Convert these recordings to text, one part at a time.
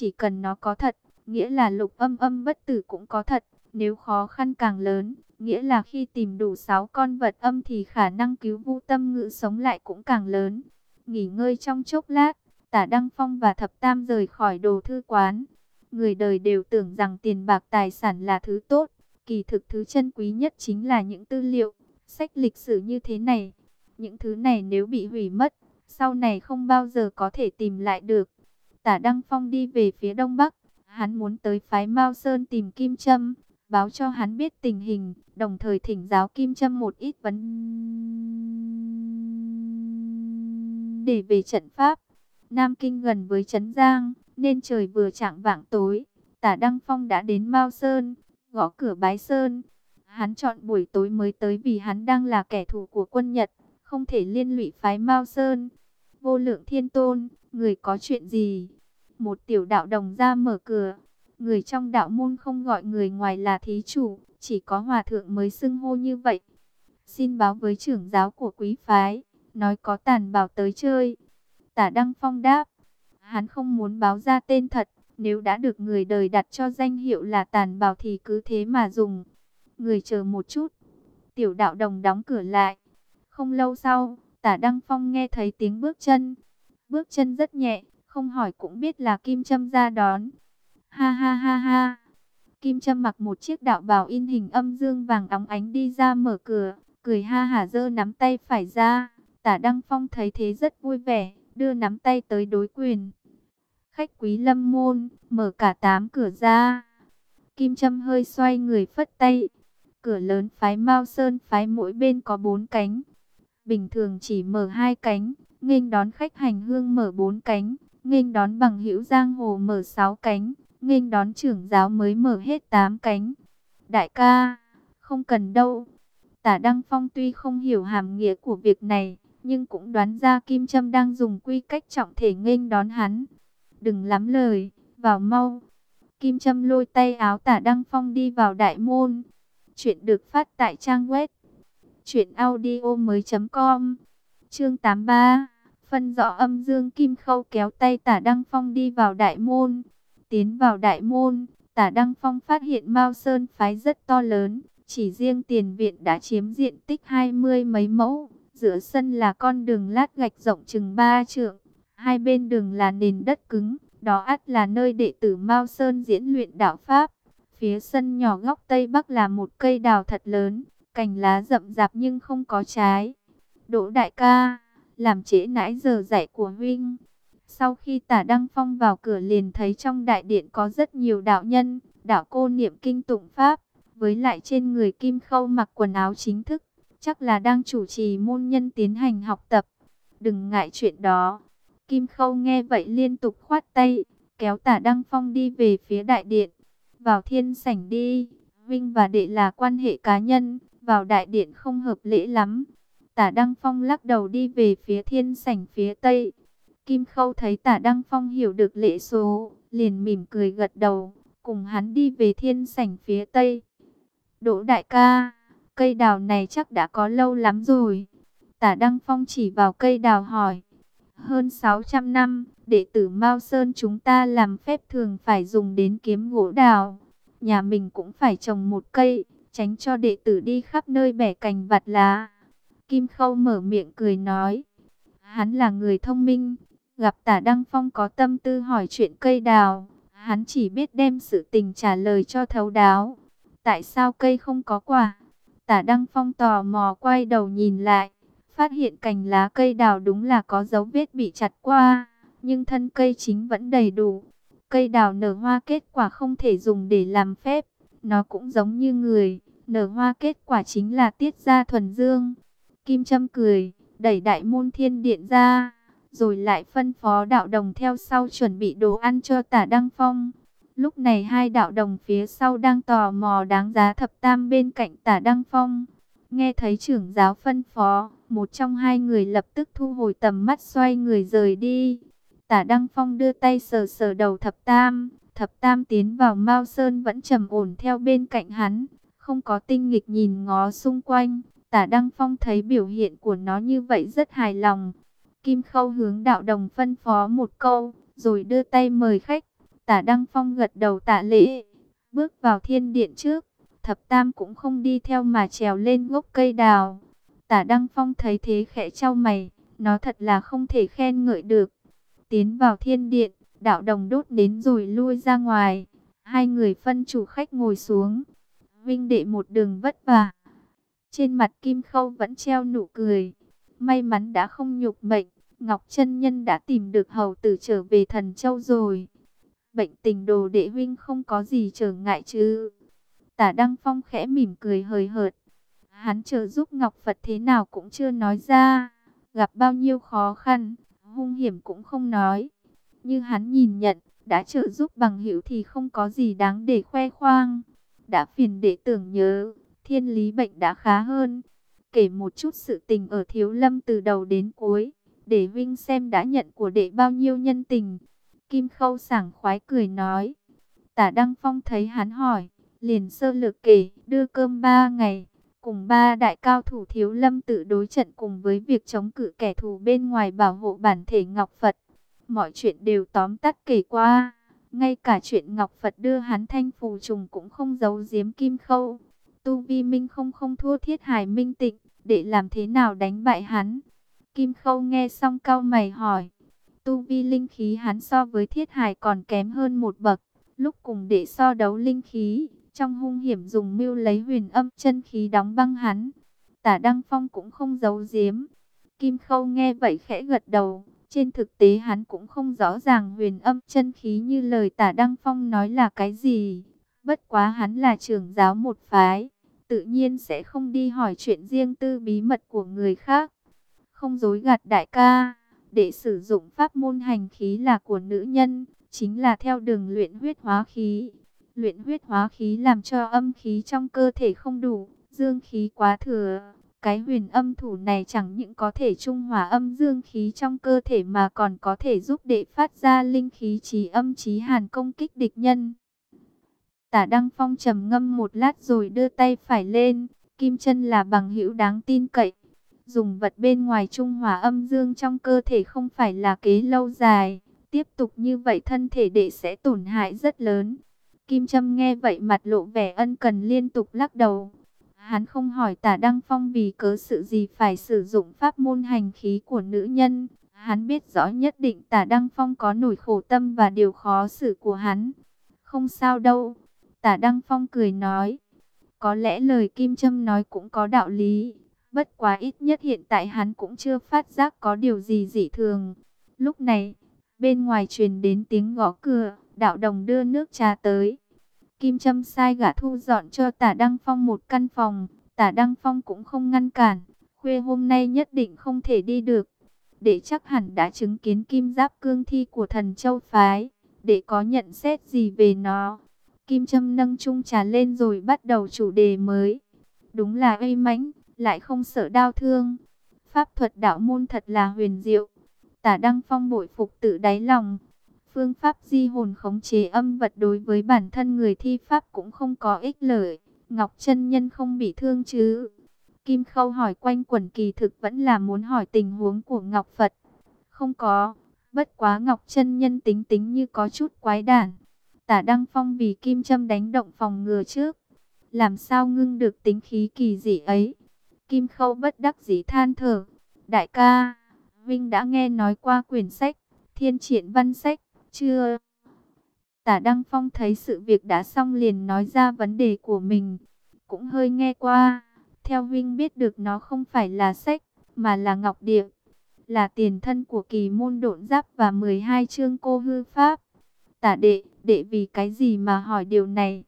Chỉ cần nó có thật, nghĩa là lục âm âm bất tử cũng có thật. Nếu khó khăn càng lớn, nghĩa là khi tìm đủ 6 con vật âm thì khả năng cứu vu tâm ngữ sống lại cũng càng lớn. Nghỉ ngơi trong chốc lát, tả Đăng Phong và Thập Tam rời khỏi đồ thư quán. Người đời đều tưởng rằng tiền bạc tài sản là thứ tốt, kỳ thực thứ chân quý nhất chính là những tư liệu, sách lịch sử như thế này. Những thứ này nếu bị hủy mất, sau này không bao giờ có thể tìm lại được. Tả Đăng Phong đi về phía đông bắc, hắn muốn tới phái Mao Sơn tìm Kim Trâm, báo cho hắn biết tình hình, đồng thời thỉnh giáo Kim Trâm một ít vấn để về trận pháp. Nam Kinh gần với Trấn Giang, nên trời vừa chạng vạng tối, Tả Đăng Phong đã đến Mao Sơn, gõ cửa bái Sơn. Hắn chọn buổi tối mới tới vì hắn đang là kẻ thù của quân Nhật, không thể liên lụy phái Mao Sơn. Vô lượng thiên tôn, người có chuyện gì? Một tiểu đạo đồng ra mở cửa. Người trong đạo môn không gọi người ngoài là thí chủ, chỉ có hòa thượng mới xưng hô như vậy. Xin báo với trưởng giáo của quý phái, nói có tàn bảo tới chơi. Tả Đăng Phong đáp, hắn không muốn báo ra tên thật, nếu đã được người đời đặt cho danh hiệu là tàn bảo thì cứ thế mà dùng. Người chờ một chút, tiểu đạo đồng đóng cửa lại. Không lâu sau, tả Đăng Phong nghe thấy tiếng bước chân. Bước chân rất nhẹ, không hỏi cũng biết là Kim Trâm ra đón. Ha ha ha ha. Kim Trâm mặc một chiếc đạo bào in hình âm dương vàng óng ánh đi ra mở cửa, cười ha hả giơ nắm tay phải ra. Tả Đăng Phong thấy thế rất vui vẻ, đưa nắm tay tới đối quyền. Khách quý lâm môn, mở cả tám cửa ra. Kim Trâm hơi xoay người phất tay. Cửa lớn phái Mao Sơn phái mỗi bên có bốn cánh. Bình thường chỉ mở hai cánh, nghênh đón khách hành hương mở bốn cánh, nghênh đón bằng hữu giang hồ mở sáu cánh, nghênh đón trưởng giáo mới mở hết tám cánh. Đại ca, không cần đâu. Tả Đăng Phong tuy không hiểu hàm nghĩa của việc này, nhưng cũng đoán ra Kim Trâm đang dùng quy cách trọng thể nghênh đón hắn. Đừng lắm lời, vào mau. Kim Trâm lôi tay áo tả Đăng Phong đi vào đại môn. Chuyện được phát tại trang web truyệnaudiomoi.com. Chương 83. Phân rõ âm dương kim khâu kéo tay Tả Đăng Phong đi vào đại môn. Tiến vào đại môn, Tả Đăng Phong phát hiện Mao Sơn phái rất to lớn, chỉ riêng tiền viện đã chiếm diện tích hai mươi mấy mẫu. Giữa sân là con đường lát gạch rộng chừng ba trượng, hai bên đường là nền đất cứng, đó ắt là nơi đệ tử Mao Sơn diễn luyện đạo Pháp. Phía sân nhỏ góc Tây Bắc là một cây đào thật lớn, cành lá rậm rạp nhưng không có trái. Đỗ đại ca, làm trễ nãy giờ dạy của huynh. Sau khi tả Đăng Phong vào cửa liền thấy trong đại điện có rất nhiều đạo nhân, đạo cô niệm kinh tụng Pháp, với lại trên người Kim Khâu mặc quần áo chính thức, chắc là đang chủ trì môn nhân tiến hành học tập. Đừng ngại chuyện đó. Kim Khâu nghe vậy liên tục khoát tay, kéo tả Đăng Phong đi về phía đại điện. Vào thiên sảnh đi, Vinh và đệ là quan hệ cá nhân, vào đại điện không hợp lễ lắm. Tả Đăng Phong lắc đầu đi về phía thiên sảnh phía tây. Kim Khâu thấy tả Đăng Phong hiểu được lễ số, liền mỉm cười gật đầu, cùng hắn đi về thiên sảnh phía tây. Đỗ đại ca, cây đào này chắc đã có lâu lắm rồi. Tả Đăng Phong chỉ vào cây đào hỏi. Hơn 600 năm, đệ tử Mao Sơn chúng ta làm phép thường phải dùng đến kiếm gỗ đào. Nhà mình cũng phải trồng một cây, tránh cho đệ tử đi khắp nơi bẻ cành vặt lá. Kim Khâu mở miệng cười nói. Hắn là người thông minh, gặp tả Đăng Phong có tâm tư hỏi chuyện cây đào. Hắn chỉ biết đem sự tình trả lời cho thấu đáo. Tại sao cây không có quả? Tả Đăng Phong tò mò quay đầu nhìn lại. Phát hiện cành lá cây đào đúng là có dấu vết bị chặt qua. Nhưng thân cây chính vẫn đầy đủ. Cây đào nở hoa kết quả không thể dùng để làm phép. Nó cũng giống như người. Nở hoa kết quả chính là tiết ra thuần dương. Kim Trâm cười, đẩy đại môn thiên điện ra, rồi lại phân phó đạo đồng theo sau chuẩn bị đồ ăn cho tả Đăng Phong. Lúc này hai đạo đồng phía sau đang tò mò đáng giá thập tam bên cạnh tả Đăng Phong. Nghe thấy trưởng giáo phân phó, một trong hai người lập tức thu hồi tầm mắt xoay người rời đi. Tả Đăng Phong đưa tay sờ sờ đầu thập tam, thập tam tiến vào Mao Sơn vẫn trầm ổn theo bên cạnh hắn, không có tinh nghịch nhìn ngó xung quanh. Tả Đăng Phong thấy biểu hiện của nó như vậy rất hài lòng. Kim Khâu hướng đạo đồng phân phó một câu, rồi đưa tay mời khách. Tả Đăng Phong gật đầu tạ lễ, bước vào thiên điện trước. Thập Tam cũng không đi theo mà trèo lên gốc cây đào. Tả Đăng Phong thấy thế khẽ trao mày, nó thật là không thể khen ngợi được. Tiến vào thiên điện, đạo đồng đốt đến rồi lui ra ngoài. Hai người phân chủ khách ngồi xuống. Vinh đệ một đường vất vả. Trên mặt Kim Khâu vẫn treo nụ cười. May mắn đã không nhục mệnh. Ngọc chân Nhân đã tìm được hầu tử trở về thần châu rồi. Bệnh tình đồ đệ huynh không có gì trở ngại chứ. Tả Đăng Phong khẽ mỉm cười hời hợt. Hắn trợ giúp Ngọc Phật thế nào cũng chưa nói ra. Gặp bao nhiêu khó khăn, hung hiểm cũng không nói. Như hắn nhìn nhận, đã trợ giúp bằng hữu thì không có gì đáng để khoe khoang. Đã phiền để tưởng nhớ, thiên lý bệnh đã khá hơn. Kể một chút sự tình ở thiếu lâm từ đầu đến cuối, để Vinh xem đã nhận của đệ bao nhiêu nhân tình. Kim Khâu sảng khoái cười nói. Tả Đăng Phong thấy hắn hỏi, liền sơ lược kể, đưa cơm ba ngày, cùng ba đại cao thủ thiếu lâm tự đối trận cùng với việc chống cự kẻ thù bên ngoài bảo hộ bản thể Ngọc Phật. Mọi chuyện đều tóm tắt kể qua, ngay cả chuyện Ngọc Phật đưa hắn thanh phù trùng cũng không giấu giếm kim khâu. Tu vi minh không không thua thiết hải minh tịnh, để làm thế nào đánh bại hắn. Kim khâu nghe xong cao mày hỏi, tu vi linh khí hắn so với thiết hải còn kém hơn một bậc, lúc cùng để so đấu linh khí trong hung hiểm dùng mưu lấy huyền âm chân khí đóng băng hắn. Tả Đăng Phong cũng không giấu giếm. Kim Khâu nghe vậy khẽ gật đầu. Trên thực tế hắn cũng không rõ ràng huyền âm chân khí như lời tả Đăng Phong nói là cái gì. Bất quá hắn là trưởng giáo một phái. Tự nhiên sẽ không đi hỏi chuyện riêng tư bí mật của người khác. Không dối gạt đại ca. Để sử dụng pháp môn hành khí là của nữ nhân. Chính là theo đường luyện huyết hóa khí luyện huyết hóa khí làm cho âm khí trong cơ thể không đủ, dương khí quá thừa. Cái huyền âm thủ này chẳng những có thể trung hòa âm dương khí trong cơ thể mà còn có thể giúp đệ phát ra linh khí trí âm trí hàn công kích địch nhân. Tả Đăng Phong trầm ngâm một lát rồi đưa tay phải lên, kim chân là bằng hữu đáng tin cậy. Dùng vật bên ngoài trung hòa âm dương trong cơ thể không phải là kế lâu dài. Tiếp tục như vậy thân thể đệ sẽ tổn hại rất lớn. Kim Trâm nghe vậy mặt lộ vẻ ân cần liên tục lắc đầu. Hắn không hỏi tả Đăng Phong vì cớ sự gì phải sử dụng pháp môn hành khí của nữ nhân. Hắn biết rõ nhất định tả Đăng Phong có nổi khổ tâm và điều khó xử của hắn. Không sao đâu. Tả Đăng Phong cười nói. Có lẽ lời Kim Trâm nói cũng có đạo lý. Bất quá ít nhất hiện tại hắn cũng chưa phát giác có điều gì dị thường. Lúc này, bên ngoài truyền đến tiếng gõ cửa. Đạo đồng đưa nước trà tới. Kim Trâm sai gã thu dọn cho tả Đăng Phong một căn phòng. Tả Đăng Phong cũng không ngăn cản. Khuya hôm nay nhất định không thể đi được. Để chắc hẳn đã chứng kiến kim giáp cương thi của thần châu phái. Để có nhận xét gì về nó. Kim Trâm nâng chung trà lên rồi bắt đầu chủ đề mới. Đúng là uy mãnh, lại không sợ đau thương. Pháp thuật đạo môn thật là huyền diệu. Tả Đăng Phong bội phục tự đáy lòng. Phương pháp di hồn khống chế âm vật đối với bản thân người thi pháp cũng không có ích lợi. Ngọc chân Nhân không bị thương chứ? Kim Khâu hỏi quanh quẩn kỳ thực vẫn là muốn hỏi tình huống của Ngọc Phật. Không có, bất quá Ngọc chân Nhân tính tính như có chút quái đản. Tả Đăng Phong vì Kim Châm đánh động phòng ngừa trước. Làm sao ngưng được tính khí kỳ dị ấy? Kim Khâu bất đắc dĩ than thở. Đại ca, Vinh đã nghe nói qua quyển sách, thiên triển văn sách chưa? Tả Đăng Phong thấy sự việc đã xong liền nói ra vấn đề của mình. Cũng hơi nghe qua. Theo Vinh biết được nó không phải là sách, mà là ngọc địa. Là tiền thân của kỳ môn độn giáp và 12 chương cô hư pháp. Tả đệ, đệ vì cái gì mà hỏi điều này?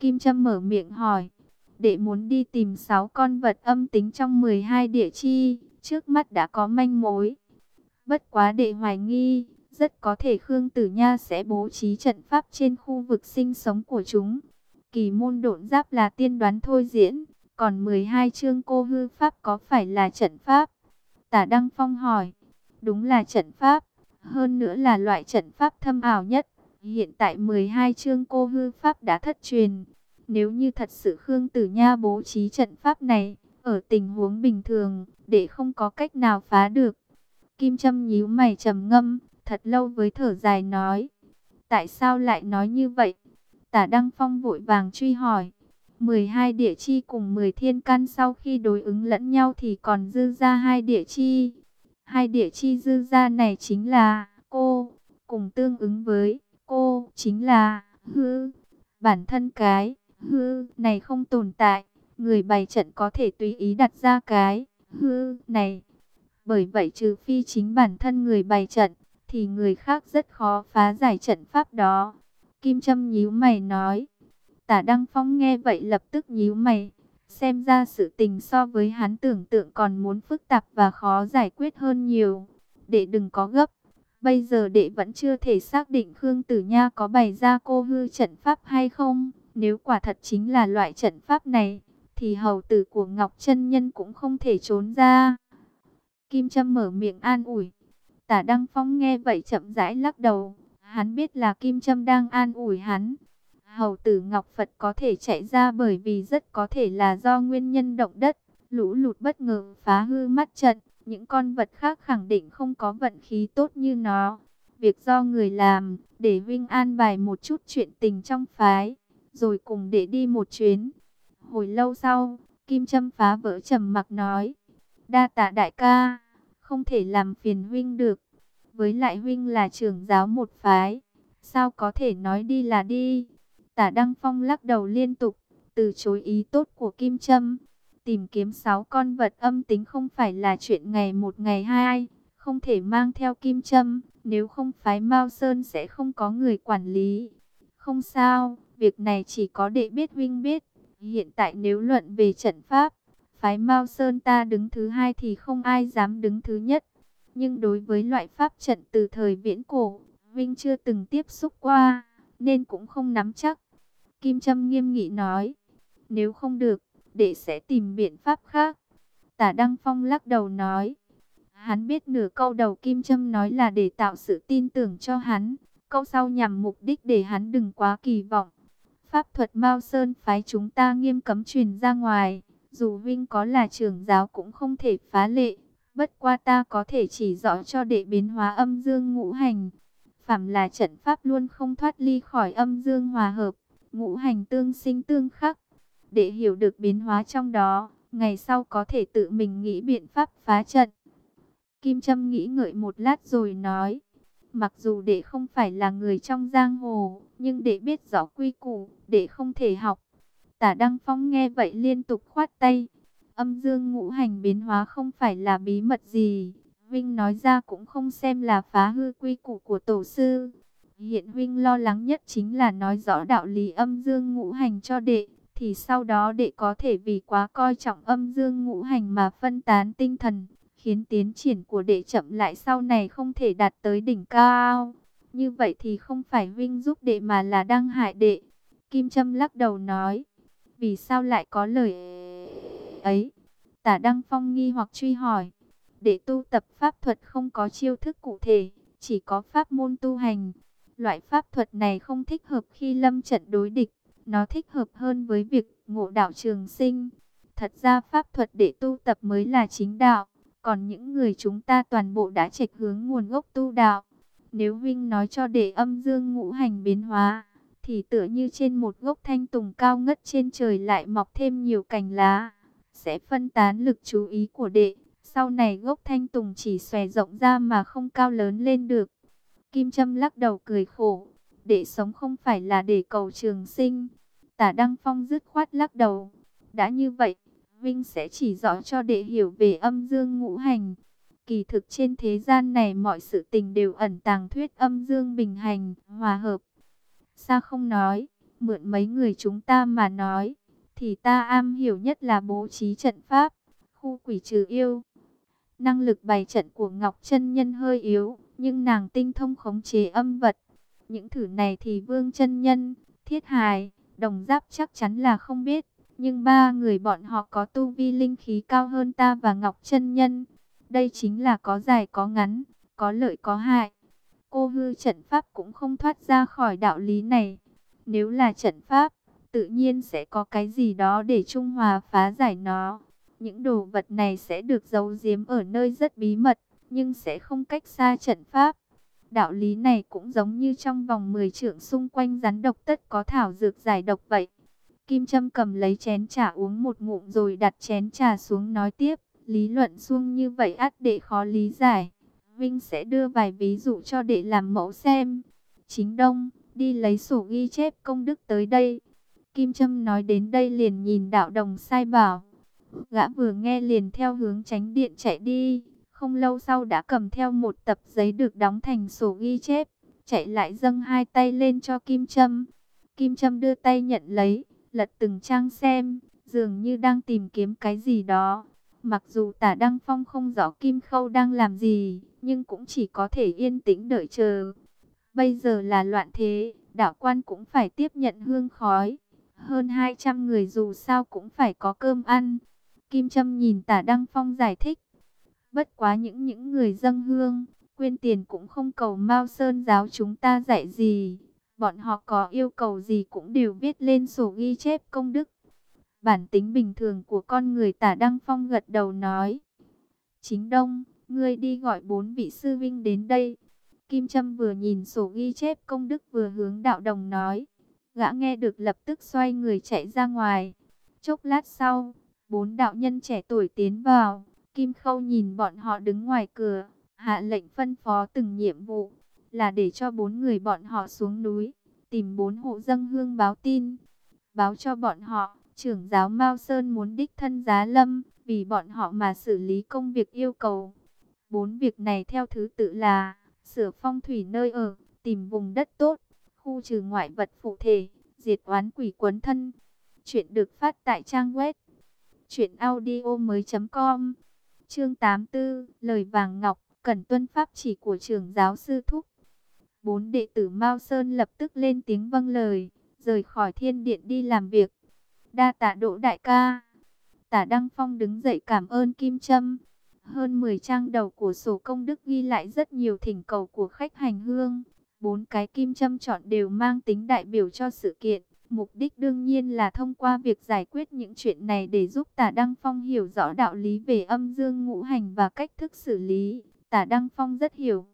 Kim Trâm mở miệng hỏi. Đệ muốn đi tìm 6 con vật âm tính trong 12 địa chi, trước mắt đã có manh mối. Bất quá đệ hoài nghi, rất có thể Khương Tử Nha sẽ bố trí trận pháp trên khu vực sinh sống của chúng. Kỳ môn độn giáp là tiên đoán thôi diễn, còn 12 chương cô hư pháp có phải là trận pháp? Tả Đăng Phong hỏi, đúng là trận pháp, hơn nữa là loại trận pháp thâm ảo nhất. Hiện tại 12 chương cô hư pháp đã thất truyền. Nếu như thật sự Khương Tử Nha bố trí trận pháp này, ở tình huống bình thường, để không có cách nào phá được. Kim Trâm nhíu mày trầm ngâm, thật lâu với thở dài nói. Tại sao lại nói như vậy? Tả Đăng Phong vội vàng truy hỏi. 12 địa chi cùng 10 thiên căn sau khi đối ứng lẫn nhau thì còn dư ra hai địa chi. Hai địa chi dư ra này chính là cô, cùng tương ứng với cô chính là hư. Bản thân cái hư này không tồn tại, người bày trận có thể tùy ý đặt ra cái hư này. Bởi vậy trừ phi chính bản thân người bày trận, thì người khác rất khó phá giải trận pháp đó. Kim Trâm nhíu mày nói. Tả Đăng Phong nghe vậy lập tức nhíu mày. Xem ra sự tình so với hắn tưởng tượng còn muốn phức tạp và khó giải quyết hơn nhiều. Đệ đừng có gấp. Bây giờ đệ vẫn chưa thể xác định Khương Tử Nha có bày ra cô hư trận pháp hay không. Nếu quả thật chính là loại trận pháp này, thì hầu tử của Ngọc chân Nhân cũng không thể trốn ra. Kim Trâm mở miệng an ủi. Tả Đăng Phong nghe vậy chậm rãi lắc đầu. Hắn biết là Kim Trâm đang an ủi hắn. Hầu tử Ngọc Phật có thể chạy ra bởi vì rất có thể là do nguyên nhân động đất. Lũ lụt bất ngờ phá hư mắt trận. Những con vật khác khẳng định không có vận khí tốt như nó. Việc do người làm, để Vinh an bài một chút chuyện tình trong phái. Rồi cùng để đi một chuyến. Hồi lâu sau, Kim Trâm phá vỡ trầm mặc nói. Đa tạ đại ca, không thể làm phiền huynh được. Với lại huynh là trưởng giáo một phái, sao có thể nói đi là đi. Tả Đăng Phong lắc đầu liên tục, từ chối ý tốt của Kim Trâm. Tìm kiếm sáu con vật âm tính không phải là chuyện ngày một ngày hai, không thể mang theo Kim Trâm, nếu không phái Mao Sơn sẽ không có người quản lý. Không sao, việc này chỉ có đệ biết huynh biết. Hiện tại nếu luận về trận pháp, phái Mao Sơn ta đứng thứ hai thì không ai dám đứng thứ nhất. Nhưng đối với loại pháp trận từ thời viễn cổ, Vinh chưa từng tiếp xúc qua, nên cũng không nắm chắc. Kim Trâm nghiêm nghị nói, nếu không được, đệ sẽ tìm biện pháp khác. Tả Đăng Phong lắc đầu nói, hắn biết nửa câu đầu Kim Trâm nói là để tạo sự tin tưởng cho hắn, câu sau nhằm mục đích để hắn đừng quá kỳ vọng. Pháp thuật Mao Sơn phái chúng ta nghiêm cấm truyền ra ngoài, dù Vinh có là trưởng giáo cũng không thể phá lệ. Bất qua ta có thể chỉ rõ cho đệ biến hóa âm dương ngũ hành. Phạm là trận pháp luôn không thoát ly khỏi âm dương hòa hợp, ngũ hành tương sinh tương khắc. Để hiểu được biến hóa trong đó, ngày sau có thể tự mình nghĩ biện pháp phá trận. Kim Trâm nghĩ ngợi một lát rồi nói, mặc dù đệ không phải là người trong giang hồ, nhưng đệ biết rõ quy củ, đệ không thể học. Tả Đăng Phong nghe vậy liên tục khoát tay. Âm dương ngũ hành biến hóa không phải là bí mật gì. Vinh nói ra cũng không xem là phá hư quy củ của tổ sư. Hiện Vinh lo lắng nhất chính là nói rõ đạo lý âm dương ngũ hành cho đệ. Thì sau đó đệ có thể vì quá coi trọng âm dương ngũ hành mà phân tán tinh thần. Khiến tiến triển của đệ chậm lại sau này không thể đạt tới đỉnh cao. Như vậy thì không phải Vinh giúp đệ mà là đang hại đệ. Kim Trâm lắc đầu nói. Vì sao lại có lời ấy? Tả Đăng Phong nghi hoặc truy hỏi. Để tu tập pháp thuật không có chiêu thức cụ thể, chỉ có pháp môn tu hành. Loại pháp thuật này không thích hợp khi lâm trận đối địch, nó thích hợp hơn với việc ngộ đạo trường sinh. Thật ra pháp thuật để tu tập mới là chính đạo, còn những người chúng ta toàn bộ đã trạch hướng nguồn gốc tu đạo. Nếu Vinh nói cho để âm dương ngũ hành biến hóa, thì tựa như trên một gốc thanh tùng cao ngất trên trời lại mọc thêm nhiều cành lá, sẽ phân tán lực chú ý của đệ. Sau này gốc thanh tùng chỉ xòe rộng ra mà không cao lớn lên được. Kim Trâm lắc đầu cười khổ, đệ sống không phải là để cầu trường sinh. Tả Đăng Phong dứt khoát lắc đầu. Đã như vậy, Vinh sẽ chỉ rõ cho đệ hiểu về âm dương ngũ hành. Kỳ thực trên thế gian này mọi sự tình đều ẩn tàng thuyết âm dương bình hành, hòa hợp. Xa không nói, mượn mấy người chúng ta mà nói, thì ta am hiểu nhất là bố trí trận pháp, khu quỷ trừ yêu. Năng lực bày trận của Ngọc chân Nhân hơi yếu, nhưng nàng tinh thông khống chế âm vật. Những thử này thì Vương chân Nhân, Thiết Hài, Đồng Giáp chắc chắn là không biết. Nhưng ba người bọn họ có tu vi linh khí cao hơn ta và Ngọc chân Nhân. Đây chính là có dài có ngắn, có lợi có hại. Cô hư trận pháp cũng không thoát ra khỏi đạo lý này. Nếu là trận pháp, tự nhiên sẽ có cái gì đó để Trung Hòa phá giải nó. Những đồ vật này sẽ được giấu giếm ở nơi rất bí mật, nhưng sẽ không cách xa trận pháp. Đạo lý này cũng giống như trong vòng 10 trượng xung quanh rắn độc tất có thảo dược giải độc vậy. Kim Trâm cầm lấy chén trà uống một ngụm rồi đặt chén trà xuống nói tiếp. Lý luận xuông như vậy át đệ khó lý giải. Vinh sẽ đưa vài ví dụ cho đệ làm mẫu xem. Chính Đông, đi lấy sổ ghi chép công đức tới đây. Kim Trâm nói đến đây liền nhìn đạo đồng sai bảo. Gã vừa nghe liền theo hướng tránh điện chạy đi. Không lâu sau đã cầm theo một tập giấy được đóng thành sổ ghi chép. Chạy lại dâng hai tay lên cho Kim Trâm. Kim Trâm đưa tay nhận lấy, lật từng trang xem, dường như đang tìm kiếm cái gì đó. Mặc dù tả Đăng Phong không rõ Kim Khâu đang làm gì, nhưng cũng chỉ có thể yên tĩnh đợi chờ. Bây giờ là loạn thế, đạo quan cũng phải tiếp nhận hương khói. Hơn 200 người dù sao cũng phải có cơm ăn. Kim Trâm nhìn tả Đăng Phong giải thích. Bất quá những những người dân hương, quyên tiền cũng không cầu Mao Sơn giáo chúng ta dạy gì. Bọn họ có yêu cầu gì cũng đều viết lên sổ ghi chép công đức. Bản tính bình thường của con người tả Đăng Phong gật đầu nói. Chính Đông, ngươi đi gọi bốn vị sư vinh đến đây. Kim Trâm vừa nhìn sổ ghi chép công đức vừa hướng đạo đồng nói. Gã nghe được lập tức xoay người chạy ra ngoài. Chốc lát sau, bốn đạo nhân trẻ tuổi tiến vào. Kim Khâu nhìn bọn họ đứng ngoài cửa, hạ lệnh phân phó từng nhiệm vụ, là để cho bốn người bọn họ xuống núi, tìm bốn hộ dân hương báo tin. Báo cho bọn họ, trưởng giáo Mao Sơn muốn đích thân giá lâm, vì bọn họ mà xử lý công việc yêu cầu. Bốn việc này theo thứ tự là, sửa phong thủy nơi ở, tìm vùng đất tốt, khu trừ ngoại vật phụ thể, diệt oán quỷ quấn thân. Chuyện được phát tại trang web chuyện audio mới.com Chương 84, lời vàng ngọc, cần tuân pháp chỉ của trưởng giáo sư thúc. Bốn đệ tử Mao Sơn lập tức lên tiếng vâng lời, rời khỏi thiên điện đi làm việc. Đa tạ đỗ đại ca. Tả Đăng Phong đứng dậy cảm ơn Kim Trâm. Hơn 10 trang đầu của sổ công đức ghi lại rất nhiều thỉnh cầu của khách hành hương. Bốn cái kim châm chọn đều mang tính đại biểu cho sự kiện. Mục đích đương nhiên là thông qua việc giải quyết những chuyện này để giúp Tả Đăng Phong hiểu rõ đạo lý về âm dương ngũ hành và cách thức xử lý. Tả Đăng Phong rất hiểu.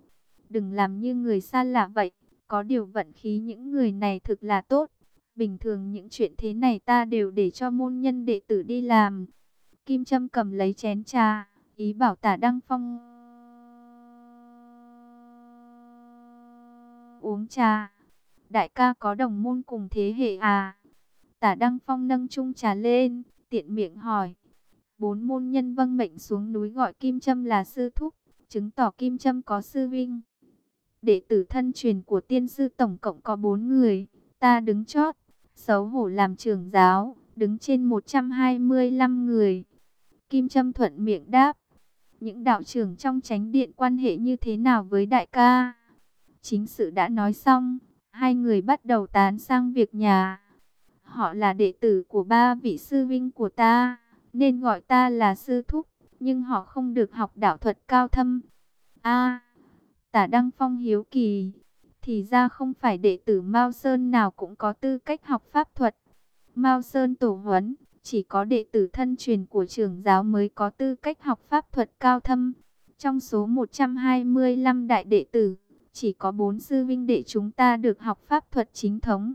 Đừng làm như người xa lạ vậy. Có điều vận khí những người này thực là tốt. Bình thường những chuyện thế này ta đều để cho môn nhân đệ tử đi làm. Kim Trâm cầm lấy chén trà, ý bảo Tả Đăng Phong uống trà. Đại ca có đồng môn cùng thế hệ à? Tả Đăng Phong nâng chung trà lên, tiện miệng hỏi. Bốn môn nhân vâng mệnh xuống núi gọi Kim Trâm là sư thúc, chứng tỏ Kim Trâm có sư vinh. Đệ tử thân truyền của tiên sư tổng cộng có bốn người, ta đứng chót, xấu hổ làm trưởng giáo, đứng trên 125 người. Kim Trâm thuận miệng đáp, những đạo trưởng trong tránh điện quan hệ như thế nào với đại ca? Chính sự đã nói xong, Hai người bắt đầu tán sang việc nhà. Họ là đệ tử của ba vị sư vinh của ta, nên gọi ta là sư thúc, nhưng họ không được học đạo thuật cao thâm. A, tả Đăng Phong hiếu kỳ, thì ra không phải đệ tử Mao Sơn nào cũng có tư cách học pháp thuật. Mao Sơn tổ huấn, chỉ có đệ tử thân truyền của trưởng giáo mới có tư cách học pháp thuật cao thâm. Trong số 125 đại đệ tử, chỉ có bốn sư vinh đệ chúng ta được học pháp thuật chính thống.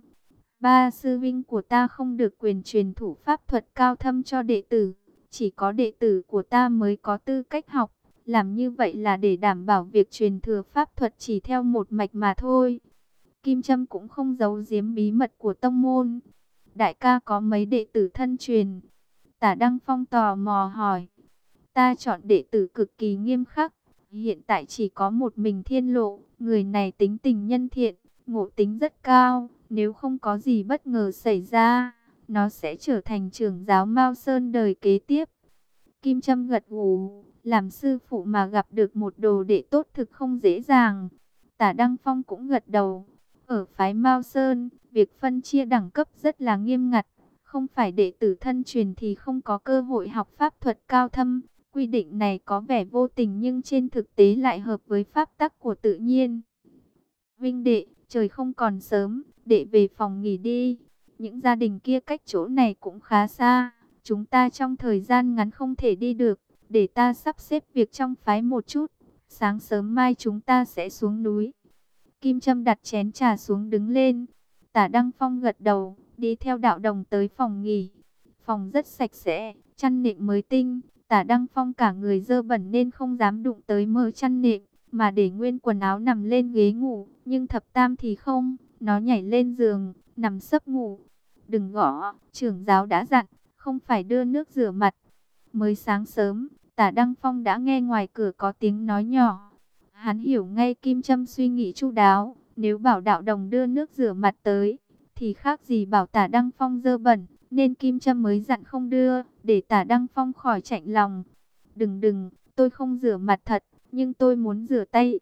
Ba sư vinh của ta không được quyền truyền thủ pháp thuật cao thâm cho đệ tử. Chỉ có đệ tử của ta mới có tư cách học. Làm như vậy là để đảm bảo việc truyền thừa pháp thuật chỉ theo một mạch mà thôi. Kim Trâm cũng không giấu giếm bí mật của tông môn. Đại ca có mấy đệ tử thân truyền. Tả Đăng Phong tò mò hỏi. Ta chọn đệ tử cực kỳ nghiêm khắc. Hiện tại chỉ có một mình thiên lộ. Người này tính tình nhân thiện, ngộ tính rất cao, nếu không có gì bất ngờ xảy ra, nó sẽ trở thành trưởng giáo Mao Sơn đời kế tiếp. Kim Trâm gật gù, làm sư phụ mà gặp được một đồ đệ tốt thực không dễ dàng. Tả Đăng Phong cũng gật đầu. Ở phái Mao Sơn, việc phân chia đẳng cấp rất là nghiêm ngặt. Không phải đệ tử thân truyền thì không có cơ hội học pháp thuật cao thâm. Quy định này có vẻ vô tình nhưng trên thực tế lại hợp với pháp tắc của tự nhiên. Vinh đệ, trời không còn sớm, đệ về phòng nghỉ đi. Những gia đình kia cách chỗ này cũng khá xa. Chúng ta trong thời gian ngắn không thể đi được. Để ta sắp xếp việc trong phái một chút. Sáng sớm mai chúng ta sẽ xuống núi. Kim Trâm đặt chén trà xuống đứng lên. Tả Đăng Phong gật đầu, đi theo đạo đồng tới phòng nghỉ. Phòng rất sạch sẽ, chăn nệm mới tinh. Tả Đăng Phong cả người dơ bẩn nên không dám đụng tới mơ chăn nệm, mà để nguyên quần áo nằm lên ghế ngủ. Nhưng thập tam thì không, nó nhảy lên giường, nằm sấp ngủ. Đừng gõ, trưởng giáo đã dặn, không phải đưa nước rửa mặt. Mới sáng sớm, tả Đăng Phong đã nghe ngoài cửa có tiếng nói nhỏ. Hắn hiểu ngay Kim Trâm suy nghĩ chu đáo, nếu bảo đạo đồng đưa nước rửa mặt tới, thì khác gì bảo tả Đăng Phong dơ bẩn, nên Kim Trâm mới dặn không đưa, để tả Đăng Phong khỏi chạnh lòng. Đừng đừng, tôi không rửa mặt thật, nhưng tôi muốn rửa tay.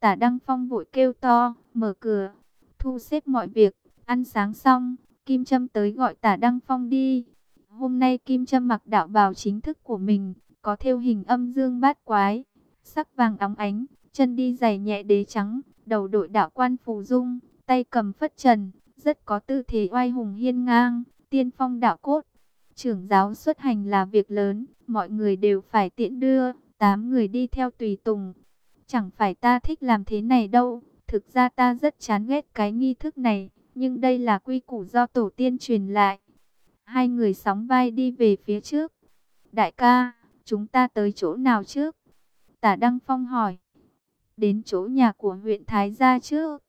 Tả Đăng Phong vội kêu to, mở cửa, thu xếp mọi việc, ăn sáng xong, Kim Trâm tới gọi tả Đăng Phong đi. Hôm nay Kim Trâm mặc đạo bào chính thức của mình, có theo hình âm dương bát quái, sắc vàng óng ánh, chân đi giày nhẹ đế trắng, đầu đội đạo quan phù dung, tay cầm phất trần, rất có tư thế oai hùng hiên ngang, tiên phong đạo cốt. Trưởng giáo xuất hành là việc lớn, mọi người đều phải tiễn đưa, tám người đi theo tùy tùng. Chẳng phải ta thích làm thế này đâu, thực ra ta rất chán ghét cái nghi thức này, nhưng đây là quy củ do tổ tiên truyền lại. Hai người sóng vai đi về phía trước. Đại ca, chúng ta tới chỗ nào trước? Tả Đăng Phong hỏi. Đến chỗ nhà của huyện Thái Gia trước.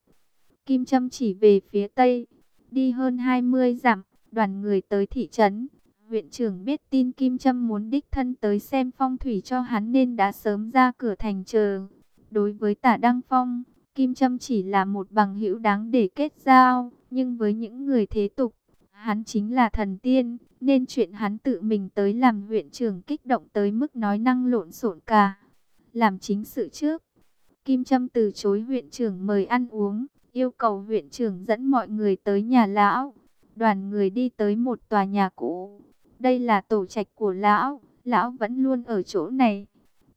Kim Trâm chỉ về phía tây. Đi hơn 20 dặm, đoàn người tới thị trấn. Huyện trưởng biết tin Kim Trâm muốn đích thân tới xem phong thủy cho hắn nên đã sớm ra cửa thành chờ. Đối với tả Đăng Phong, Kim Trâm chỉ là một bằng hữu đáng để kết giao, nhưng với những người thế tục, hắn chính là thần tiên, nên chuyện hắn tự mình tới làm huyện trưởng kích động tới mức nói năng lộn xộn cả. Làm chính sự trước, Kim Trâm từ chối huyện trưởng mời ăn uống, yêu cầu huyện trưởng dẫn mọi người tới nhà lão. Đoàn người đi tới một tòa nhà cũ. Đây là tổ trạch của lão, lão vẫn luôn ở chỗ này.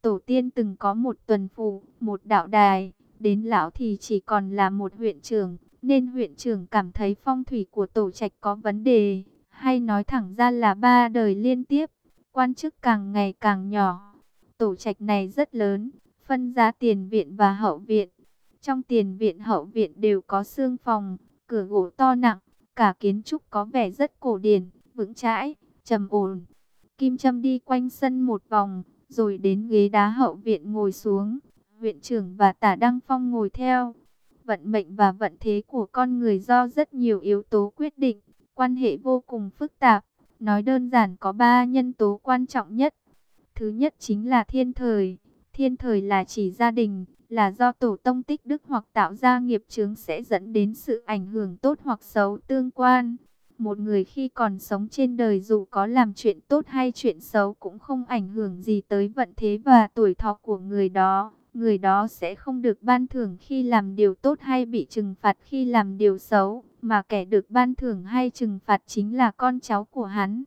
Tổ tiên từng có một tuần phủ, một đạo đài, đến lão thì chỉ còn là một huyện trưởng, nên huyện trưởng cảm thấy phong thủy của tổ trạch có vấn đề, hay nói thẳng ra là ba đời liên tiếp, quan chức càng ngày càng nhỏ. Tổ trạch này rất lớn, phân ra tiền viện và hậu viện. Trong tiền viện hậu viện đều có xương phòng, cửa gỗ to nặng, cả kiến trúc có vẻ rất cổ điển, vững chãi, trầm ổn. Kim Trâm đi quanh sân một vòng, rồi đến ghế đá hậu viện ngồi xuống. Viện trưởng và tả Đăng Phong ngồi theo. Vận mệnh và vận thế của con người do rất nhiều yếu tố quyết định, quan hệ vô cùng phức tạp. Nói đơn giản có ba nhân tố quan trọng nhất. Thứ nhất chính là thiên thời. Thiên thời là chỉ gia đình, là do tổ tông tích đức hoặc tạo ra nghiệp chướng sẽ dẫn đến sự ảnh hưởng tốt hoặc xấu tương quan. Một người khi còn sống trên đời dù có làm chuyện tốt hay chuyện xấu cũng không ảnh hưởng gì tới vận thế và tuổi thọ của người đó. Người đó sẽ không được ban thưởng khi làm điều tốt hay bị trừng phạt khi làm điều xấu, mà kẻ được ban thưởng hay trừng phạt chính là con cháu của hắn.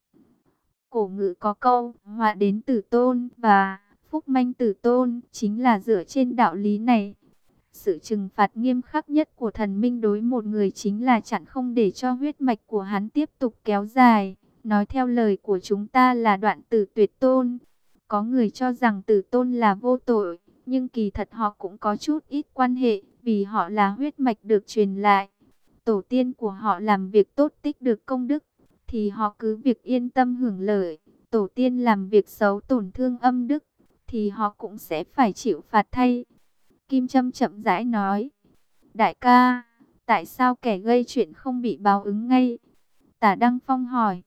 Cổ ngữ có câu, họa đến tử tôn và phúc manh tử tôn, chính là dựa trên đạo lý này. Sự trừng phạt nghiêm khắc nhất của thần minh đối một người chính là chặn không để cho huyết mạch của hắn tiếp tục kéo dài. Nói theo lời của chúng ta là đoạn tử tuyệt tôn. Có người cho rằng tử tôn là vô tội, nhưng kỳ thật họ cũng có chút ít quan hệ, vì họ là huyết mạch được truyền lại. Tổ tiên của họ làm việc tốt tích được công đức, thì họ cứ việc yên tâm hưởng lợi. Tổ tiên làm việc xấu tổn thương âm đức, thì họ cũng sẽ phải chịu phạt thay. Kim Trâm chậm rãi nói, Đại ca, tại sao kẻ gây chuyện không bị báo ứng ngay? Tả Đăng Phong hỏi,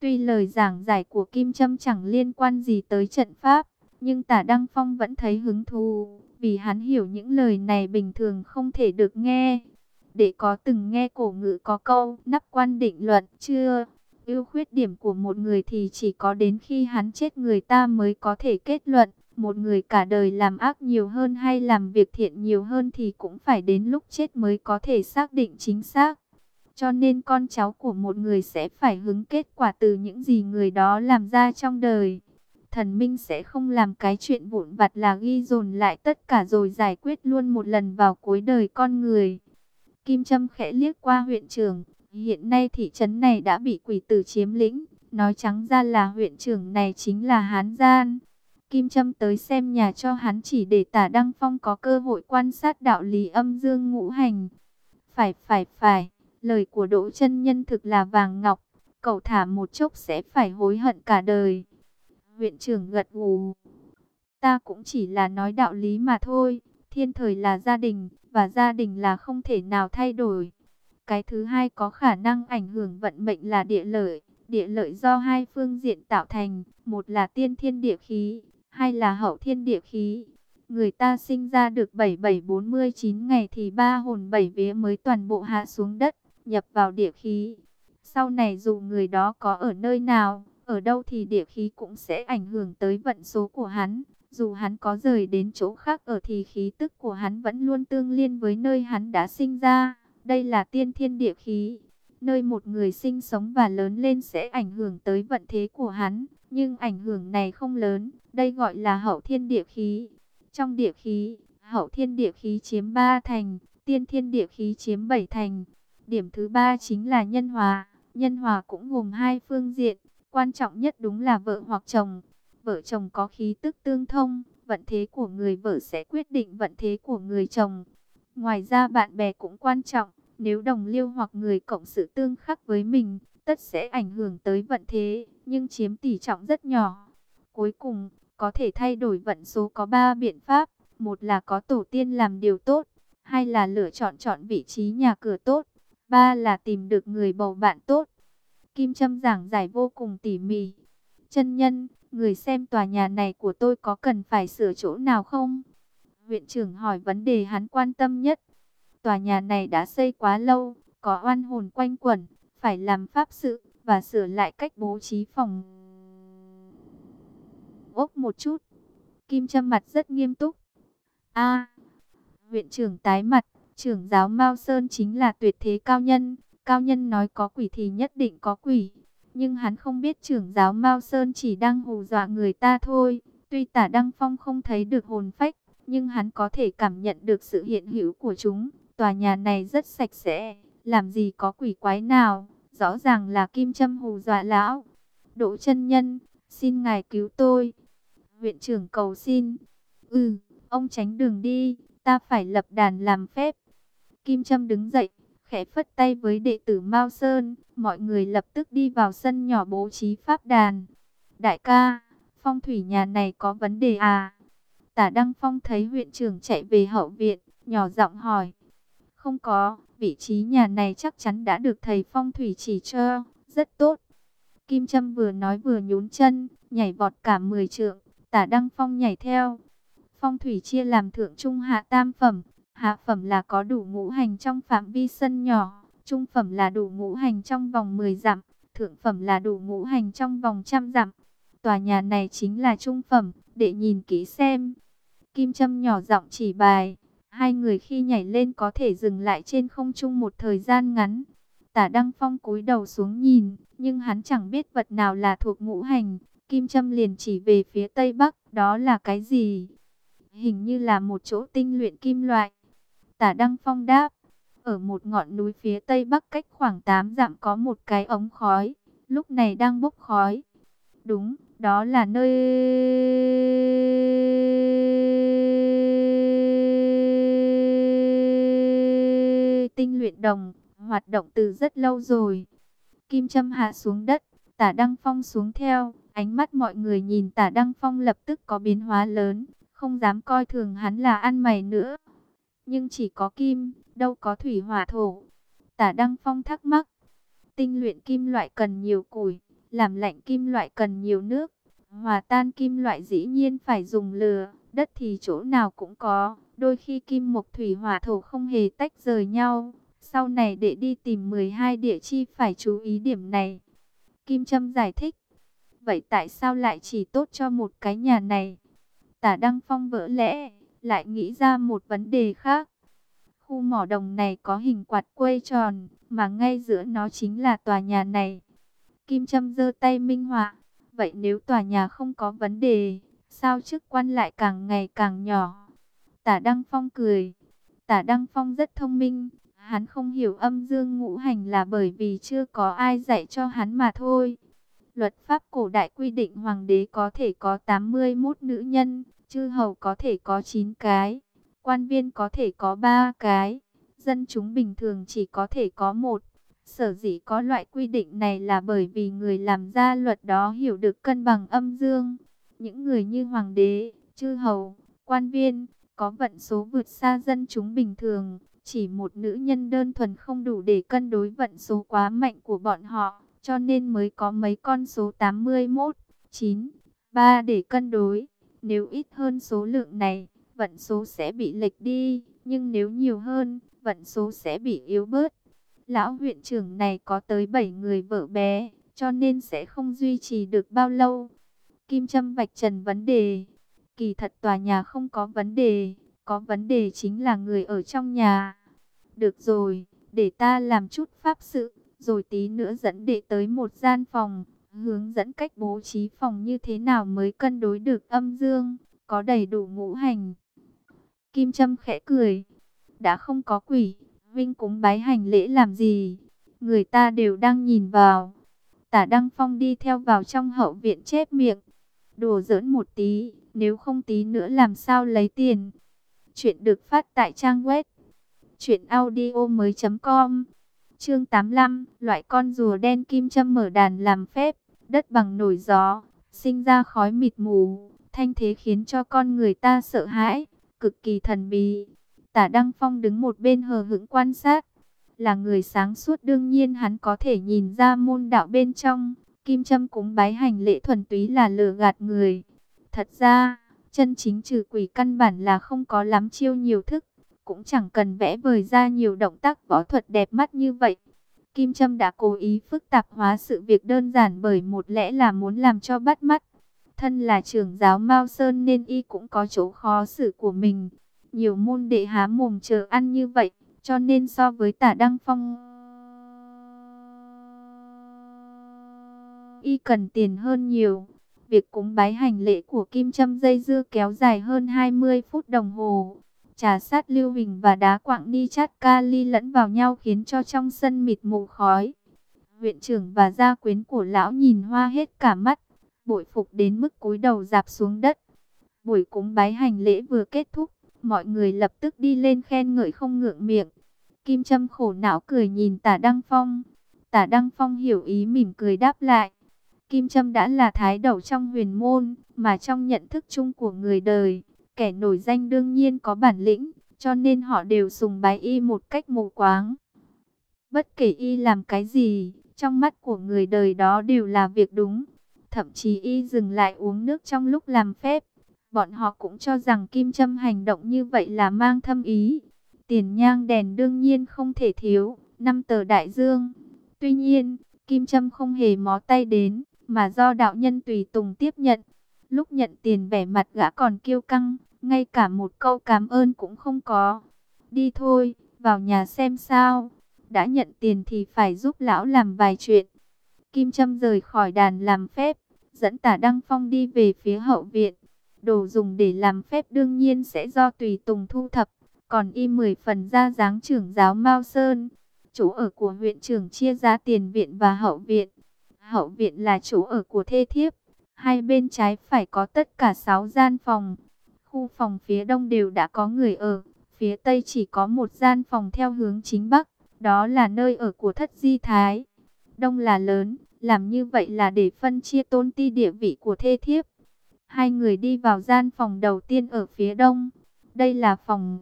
tuy lời giảng giải của Kim Trâm chẳng liên quan gì tới trận pháp, nhưng tả Đăng Phong vẫn thấy hứng thú, vì hắn hiểu những lời này bình thường không thể được nghe. Để có từng nghe cổ ngữ có câu, nắp quan định luận, chưa? ưu khuyết điểm của một người thì chỉ có đến khi hắn chết người ta mới có thể kết luận. Một người cả đời làm ác nhiều hơn hay làm việc thiện nhiều hơn thì cũng phải đến lúc chết mới có thể xác định chính xác. Cho nên con cháu của một người sẽ phải hứng kết quả từ những gì người đó làm ra trong đời. Thần Minh sẽ không làm cái chuyện vụn vặt là ghi dồn lại tất cả rồi giải quyết luôn một lần vào cuối đời con người. Kim Trâm khẽ liếc qua huyện trưởng, hiện nay thị trấn này đã bị quỷ tử chiếm lĩnh, nói trắng ra là huyện trưởng này chính là Hán Gian. Kim Trâm tới xem nhà cho hắn chỉ để tả Đăng Phong có cơ hội quan sát đạo lý âm dương ngũ hành. Phải phải phải, lời của Đỗ chân Nhân thực là vàng ngọc, cậu thả một chốc sẽ phải hối hận cả đời. Viện trưởng gật gù. Ta cũng chỉ là nói đạo lý mà thôi, thiên thời là gia đình, và gia đình là không thể nào thay đổi. Cái thứ hai có khả năng ảnh hưởng vận mệnh là địa lợi. Địa lợi do hai phương diện tạo thành, một là tiên thiên địa khí, hai là hậu thiên địa khí. Người ta sinh ra được 7749 ngày thì ba hồn bảy vía mới toàn bộ hạ xuống đất, nhập vào địa khí. Sau này dù người đó có ở nơi nào, ở đâu thì địa khí cũng sẽ ảnh hưởng tới vận số của hắn. Dù hắn có rời đến chỗ khác ở thì khí tức của hắn vẫn luôn tương liên với nơi hắn đã sinh ra. Đây là tiên thiên địa khí. Nơi một người sinh sống và lớn lên sẽ ảnh hưởng tới vận thế của hắn. Nhưng ảnh hưởng này không lớn. Đây gọi là hậu thiên địa khí. Trong địa khí, hậu thiên địa khí chiếm 3 thành, tiên thiên địa khí chiếm 7 thành. Điểm thứ ba chính là nhân hòa. Nhân hòa cũng gồm hai phương diện. Quan trọng nhất đúng là vợ hoặc chồng. Vợ chồng có khí tức tương thông, vận thế của người vợ sẽ quyết định vận thế của người chồng. Ngoài ra bạn bè cũng quan trọng, nếu đồng liêu hoặc người cộng sự tương khắc với mình, tất sẽ ảnh hưởng tới vận thế, nhưng chiếm tỷ trọng rất nhỏ. Cuối cùng, có thể thay đổi vận số có 3 biện pháp, một là có tổ tiên làm điều tốt, hai là lựa chọn chọn vị trí nhà cửa tốt, ba là tìm được người bầu bạn tốt. Kim Trâm giảng giải vô cùng tỉ mỉ. Chân nhân, người xem tòa nhà này của tôi có cần phải sửa chỗ nào không? Viện trưởng hỏi vấn đề hắn quan tâm nhất. Tòa nhà này đã xây quá lâu, có oan hồn quanh quẩn, phải làm pháp sự và sửa lại cách bố trí phòng. Ốc một chút. Kim Trâm mặt rất nghiêm túc. A. viện trưởng tái mặt, trưởng giáo Mao Sơn chính là tuyệt thế cao nhân, cao nhân nói có quỷ thì nhất định có quỷ. Nhưng hắn không biết trưởng giáo Mao Sơn chỉ đang hù dọa người ta thôi. Tuy tả Đăng Phong không thấy được hồn phách, nhưng hắn có thể cảm nhận được sự hiện hữu của chúng. Tòa nhà này rất sạch sẽ, làm gì có quỷ quái nào, rõ ràng là kim châm hù dọa lão. Đỗ chân nhân, xin ngài cứu tôi. Viện trưởng cầu xin. Ừ, ông tránh đường đi, ta phải lập đàn làm phép. Kim Trâm đứng dậy, khẽ phất tay với đệ tử Mao Sơn, mọi người lập tức đi vào sân nhỏ bố trí pháp đàn. Đại ca, phong thủy nhà này có vấn đề à? Tả Đăng Phong thấy huyện trưởng chạy về hậu viện, nhỏ giọng hỏi. Không có, vị trí nhà này chắc chắn đã được thầy phong thủy chỉ cho, rất tốt. Kim Trâm vừa nói vừa nhún chân, nhảy vọt cả 10 trượng, tả Đăng Phong nhảy theo. Phong thủy chia làm thượng trung hạ tam phẩm, Hạ phẩm là có đủ ngũ hành trong phạm vi sân nhỏ, trung phẩm là đủ ngũ hành trong vòng 10 dặm, thượng phẩm là đủ ngũ hành trong vòng trăm dặm. Tòa nhà này chính là trung phẩm, để nhìn kỹ xem. Kim Trâm nhỏ giọng chỉ bài, hai người khi nhảy lên có thể dừng lại trên không trung một thời gian ngắn. Tả Đăng Phong cúi đầu xuống nhìn, nhưng hắn chẳng biết vật nào là thuộc ngũ hành. Kim Trâm liền chỉ về phía tây bắc, đó là cái gì? Hình như là một chỗ tinh luyện kim loại. Tả Đăng Phong đáp, ở một ngọn núi phía tây bắc cách khoảng 8 dặm có một cái ống khói, lúc này đang bốc khói. Đúng, đó là nơi... Tinh luyện đồng, hoạt động từ rất lâu rồi. Kim Trâm hạ xuống đất, tả Đăng Phong xuống theo, ánh mắt mọi người nhìn tả Đăng Phong lập tức có biến hóa lớn, không dám coi thường hắn là ăn mày nữa nhưng chỉ có kim, đâu có thủy hỏa thổ. Tả Đăng Phong thắc mắc, tinh luyện kim loại cần nhiều củi, làm lạnh kim loại cần nhiều nước, hòa tan kim loại dĩ nhiên phải dùng lửa, đất thì chỗ nào cũng có, đôi khi kim mộc thủy hỏa thổ không hề tách rời nhau. Sau này để đi tìm 12 địa chi phải chú ý điểm này. Kim Trâm giải thích, vậy tại sao lại chỉ tốt cho một cái nhà này? Tả Đăng Phong vỡ lẽ lại nghĩ ra một vấn đề khác. Khu mỏ đồng này có hình quạt quay tròn, mà ngay giữa nó chính là tòa nhà này. Kim Trâm giơ tay minh họa. Vậy nếu tòa nhà không có vấn đề, sao chức quan lại càng ngày càng nhỏ? Tả Đăng Phong cười. Tả Đăng Phong rất thông minh. Hắn không hiểu âm dương ngũ hành là bởi vì chưa có ai dạy cho hắn mà thôi. Luật pháp cổ đại quy định hoàng đế có thể có 81 nữ nhân, chư hầu có thể có 9 cái, quan viên có thể có 3 cái, dân chúng bình thường chỉ có thể có một. Sở dĩ có loại quy định này là bởi vì người làm ra luật đó hiểu được cân bằng âm dương. Những người như hoàng đế, chư hầu, quan viên, có vận số vượt xa dân chúng bình thường. Chỉ một nữ nhân đơn thuần không đủ để cân đối vận số quá mạnh của bọn họ, cho nên mới có mấy con số 81, 9, 3 để cân đối. Nếu ít hơn số lượng này, vận số sẽ bị lệch đi, nhưng nếu nhiều hơn, vận số sẽ bị yếu bớt. Lão huyện trưởng này có tới 7 người vợ bé, cho nên sẽ không duy trì được bao lâu. Kim Trâm vạch trần vấn đề. Kỳ thật tòa nhà không có vấn đề, có vấn đề chính là người ở trong nhà. Được rồi, để ta làm chút pháp sự, rồi tí nữa dẫn đệ tới một gian phòng, hướng dẫn cách bố trí phòng như thế nào mới cân đối được âm dương, có đầy đủ ngũ hành. Kim Trâm khẽ cười, đã không có quỷ, Vinh cúng bái hành lễ làm gì? Người ta đều đang nhìn vào. Tả Đăng Phong đi theo vào trong hậu viện chép miệng. Đùa giỡn một tí, nếu không tí nữa làm sao lấy tiền. Chuyện được phát tại trang web. Chuyện audio mới com. Chương 85, loại con rùa đen kim châm mở đàn làm phép, đất bằng nổi gió, sinh ra khói mịt mù, thanh thế khiến cho con người ta sợ hãi, cực kỳ thần bí. Tả Đăng Phong đứng một bên hờ hững quan sát. Là người sáng suốt đương nhiên hắn có thể nhìn ra môn đạo bên trong. Kim châm cúng bái hành lễ thuần túy là lừa gạt người. Thật ra, chân chính trừ quỷ căn bản là không có lắm chiêu nhiều thức. Cũng chẳng cần vẽ vời ra nhiều động tác võ thuật đẹp mắt như vậy. Kim Trâm đã cố ý phức tạp hóa sự việc đơn giản bởi một lẽ là muốn làm cho bắt mắt. Thân là trưởng giáo Mao Sơn nên y cũng có chỗ khó xử của mình. Nhiều môn đệ há mồm chờ ăn như vậy, cho nên so với tả Đăng Phong... Y cần tiền hơn nhiều. Việc cúng bái hành lễ của Kim Trâm dây dưa kéo dài hơn 20 phút đồng hồ. Trà sát lưu hình và đá quạng ni chát kali lẫn vào nhau khiến cho trong sân mịt mù khói. Viện trưởng và gia quyến của lão nhìn hoa hết cả mắt, bội phục đến mức cúi đầu dạp xuống đất. Buổi cúng bái hành lễ vừa kết thúc, Mọi người lập tức đi lên khen ngợi không ngượng miệng. Kim Trâm khổ não cười nhìn tả Đăng Phong. Tả Đăng Phong hiểu ý mỉm cười đáp lại. Kim Trâm đã là thái đầu trong huyền môn, mà trong nhận thức chung của người đời, kẻ nổi danh đương nhiên có bản lĩnh, cho nên họ đều sùng bái y một cách mù quáng. Bất kể y làm cái gì, trong mắt của người đời đó đều là việc đúng. Thậm chí y dừng lại uống nước trong lúc làm phép, Bọn họ cũng cho rằng Kim Trâm hành động như vậy là mang thâm ý. Tiền nhang đèn đương nhiên không thể thiếu, năm tờ đại dương. Tuy nhiên, Kim Trâm không hề mó tay đến, mà do đạo nhân tùy tùng tiếp nhận. Lúc nhận tiền vẻ mặt gã còn kiêu căng, ngay cả một câu cảm ơn cũng không có. Đi thôi, vào nhà xem sao. Đã nhận tiền thì phải giúp lão làm vài chuyện. Kim Trâm rời khỏi đàn làm phép, dẫn tả Đăng Phong đi về phía hậu viện. Đồ dùng để làm phép đương nhiên sẽ do tùy tùng thu thập, còn y 10 phần ra dáng trưởng giáo Mao Sơn. Chỗ ở của huyện trưởng chia ra tiền viện và hậu viện. Hậu viện là chỗ ở của thê thiếp. Hai bên trái phải có tất cả 6 gian phòng. Khu phòng phía đông đều đã có người ở. Phía tây chỉ có một gian phòng theo hướng chính bắc. Đó là nơi ở của thất di thái. Đông là lớn. Làm như vậy là để phân chia tôn ti địa vị của thê thiếp. Hai người đi vào gian phòng đầu tiên ở phía đông. Đây là phòng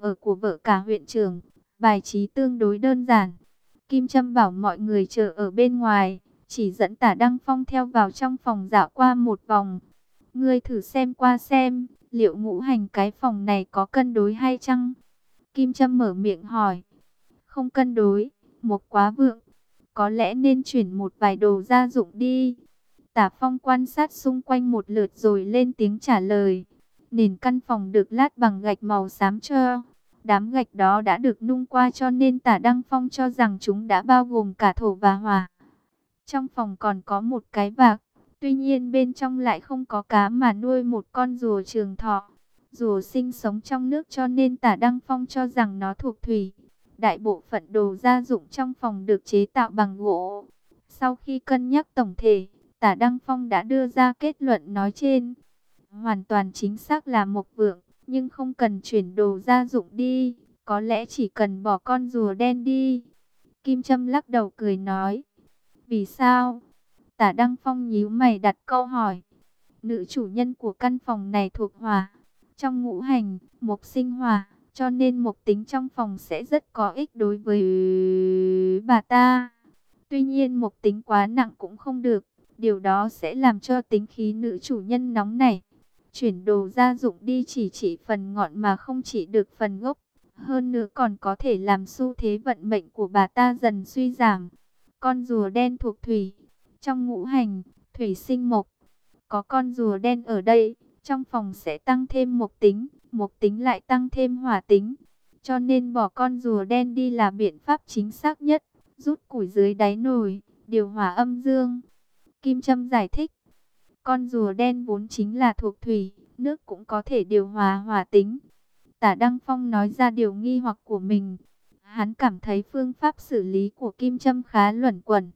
ở của vợ cả huyện trưởng. Bài trí tương đối đơn giản. Kim Trâm bảo mọi người chờ ở bên ngoài. Chỉ dẫn tả Đăng Phong theo vào trong phòng dạo qua một vòng. Ngươi thử xem qua xem, liệu ngũ hành cái phòng này có cân đối hay chăng? Kim Trâm mở miệng hỏi. Không cân đối, một quá vượng, có lẽ nên chuyển một vài đồ gia dụng đi. Tả Phong quan sát xung quanh một lượt rồi lên tiếng trả lời. Nền căn phòng được lát bằng gạch màu xám cho. Đám gạch đó đã được nung qua cho nên tả Đăng Phong cho rằng chúng đã bao gồm cả thổ và hỏa. Trong phòng còn có một cái vạc. Tuy nhiên bên trong lại không có cá mà nuôi một con rùa trường thọ. Rùa sinh sống trong nước cho nên tả Đăng Phong cho rằng nó thuộc thủy. Đại bộ phận đồ gia dụng trong phòng được chế tạo bằng gỗ. Sau khi cân nhắc tổng thể, tả Đăng Phong đã đưa ra kết luận nói trên. Hoàn toàn chính xác là một vượng, nhưng không cần chuyển đồ gia dụng đi, có lẽ chỉ cần bỏ con rùa đen đi. Kim Trâm lắc đầu cười nói, vì sao? Tả Đăng Phong nhíu mày đặt câu hỏi. Nữ chủ nhân của căn phòng này thuộc hỏa. Trong ngũ hành, mộc sinh hỏa, cho nên mộc tính trong phòng sẽ rất có ích đối với bà ta. Tuy nhiên mộc tính quá nặng cũng không được. Điều đó sẽ làm cho tính khí nữ chủ nhân nóng nảy. Chuyển đồ gia dụng đi chỉ chỉ phần ngọn mà không chỉ được phần gốc. Hơn nữa còn có thể làm xu thế vận mệnh của bà ta dần suy giảm. Con rùa đen thuộc thủy. Trong ngũ hành, thủy sinh mộc. Có con rùa đen ở đây, trong phòng sẽ tăng thêm mộc tính. Mộc tính lại tăng thêm hỏa tính. Cho nên bỏ con rùa đen đi là biện pháp chính xác nhất. Rút củi dưới đáy nồi, điều hòa âm dương. Kim Trâm giải thích. Con rùa đen vốn chính là thuộc thủy, nước cũng có thể điều hòa hỏa tính. Tả Đăng Phong nói ra điều nghi hoặc của mình. Hắn cảm thấy phương pháp xử lý của Kim Trâm khá luẩn quẩn.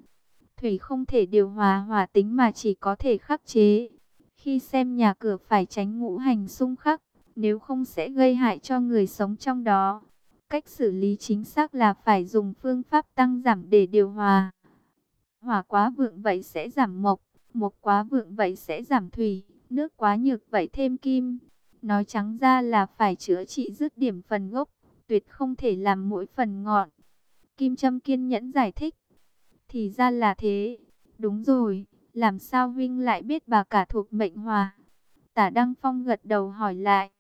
Thủy không thể điều hòa hỏa tính mà chỉ có thể khắc chế. Khi xem nhà cửa phải tránh ngũ hành xung khắc, nếu không sẽ gây hại cho người sống trong đó. Cách xử lý chính xác là phải dùng phương pháp tăng giảm để điều hòa. Hỏa quá vượng vậy sẽ giảm mộc, mộc quá vượng vậy sẽ giảm thủy, nước quá nhược vậy thêm kim. Nói trắng ra là phải chữa trị dứt điểm phần gốc, tuyệt không thể làm mỗi phần ngọn. Kim Trâm kiên nhẫn giải thích. Thì ra là thế. Đúng rồi, làm sao Vinh lại biết bà cả thuộc mệnh hòa? Tả Đăng Phong gật đầu hỏi lại.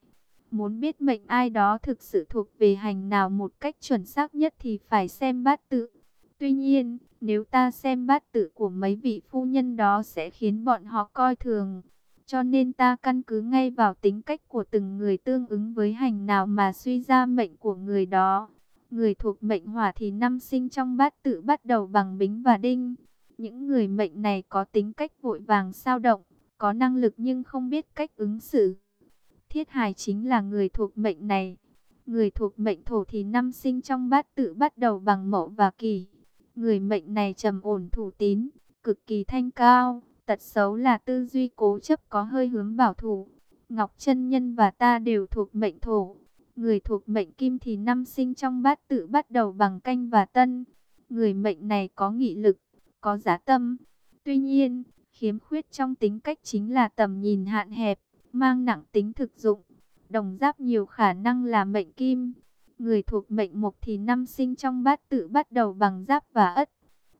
Muốn biết mệnh ai đó thực sự thuộc về hành nào một cách chuẩn xác nhất thì phải xem bát tự. Tuy nhiên, nếu ta xem bát tự của mấy vị phu nhân đó sẽ khiến bọn họ coi thường. Cho nên ta căn cứ ngay vào tính cách của từng người tương ứng với hành nào mà suy ra mệnh của người đó. Người thuộc mệnh hỏa thì năm sinh trong bát tự bắt đầu bằng bính và đinh. Những người mệnh này có tính cách vội vàng sao động, có năng lực nhưng không biết cách ứng xử. Thiết hài chính là người thuộc mệnh này. Người thuộc mệnh thổ thì năm sinh trong bát tự bắt đầu bằng mậu và kỳ. Người mệnh này trầm ổn thủ tín, cực kỳ thanh cao, tật xấu là tư duy cố chấp có hơi hướng bảo thủ. Ngọc chân Nhân và ta đều thuộc mệnh thổ. Người thuộc mệnh kim thì năm sinh trong bát tự bắt đầu bằng canh và tân. Người mệnh này có nghị lực, có giá tâm. Tuy nhiên, khiếm khuyết trong tính cách chính là tầm nhìn hạn hẹp, mang nặng tính thực dụng. Đồng giáp nhiều khả năng là mệnh kim. Người thuộc mệnh mộc thì năm sinh trong bát tự bắt đầu bằng giáp và ất.